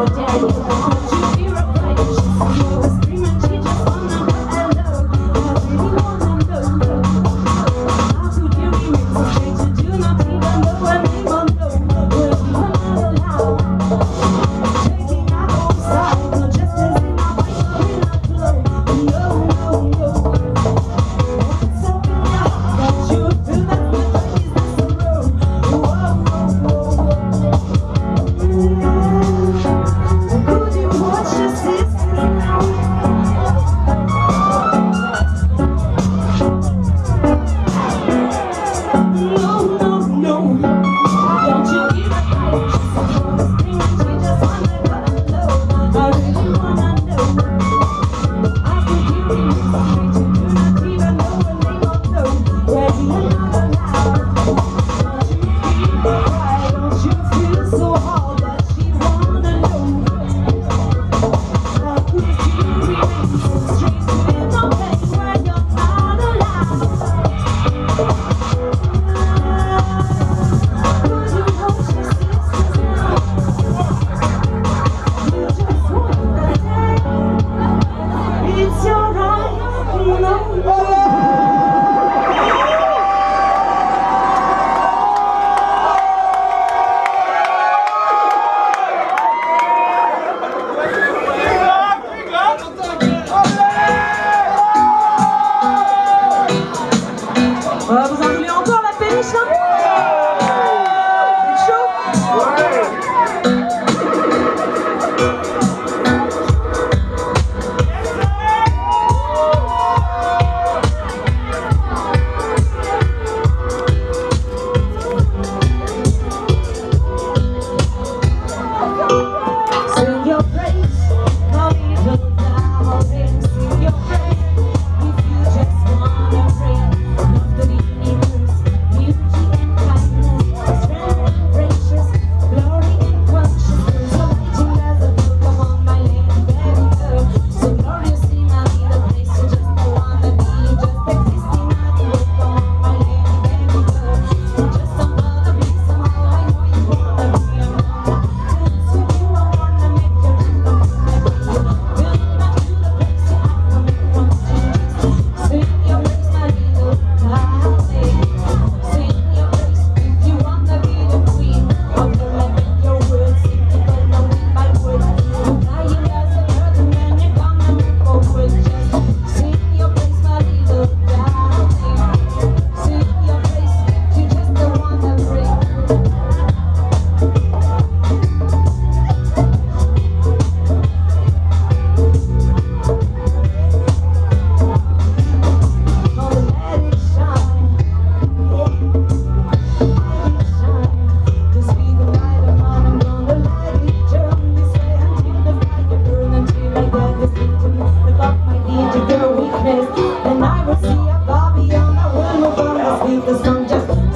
Oh down. Allah'ım.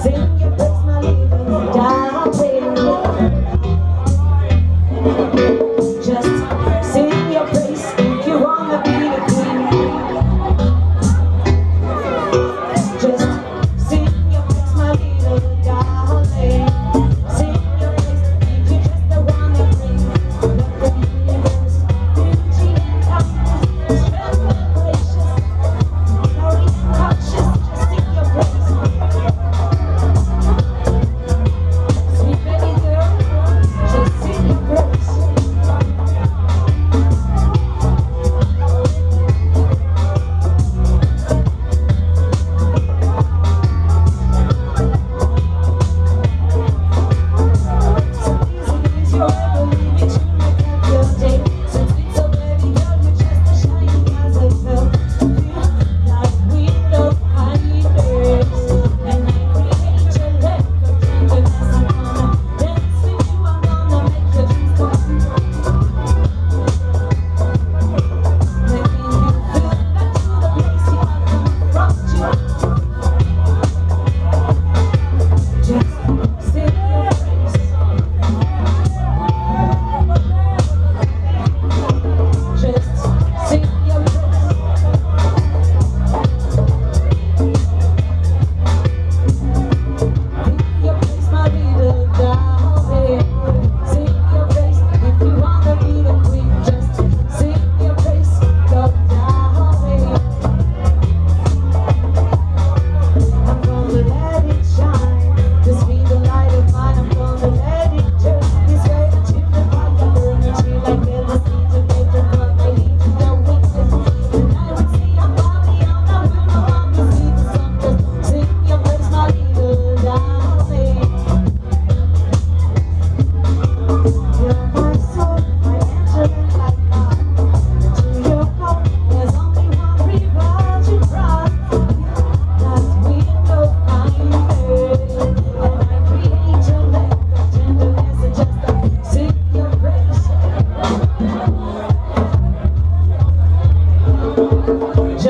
Sim.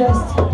Здрасте.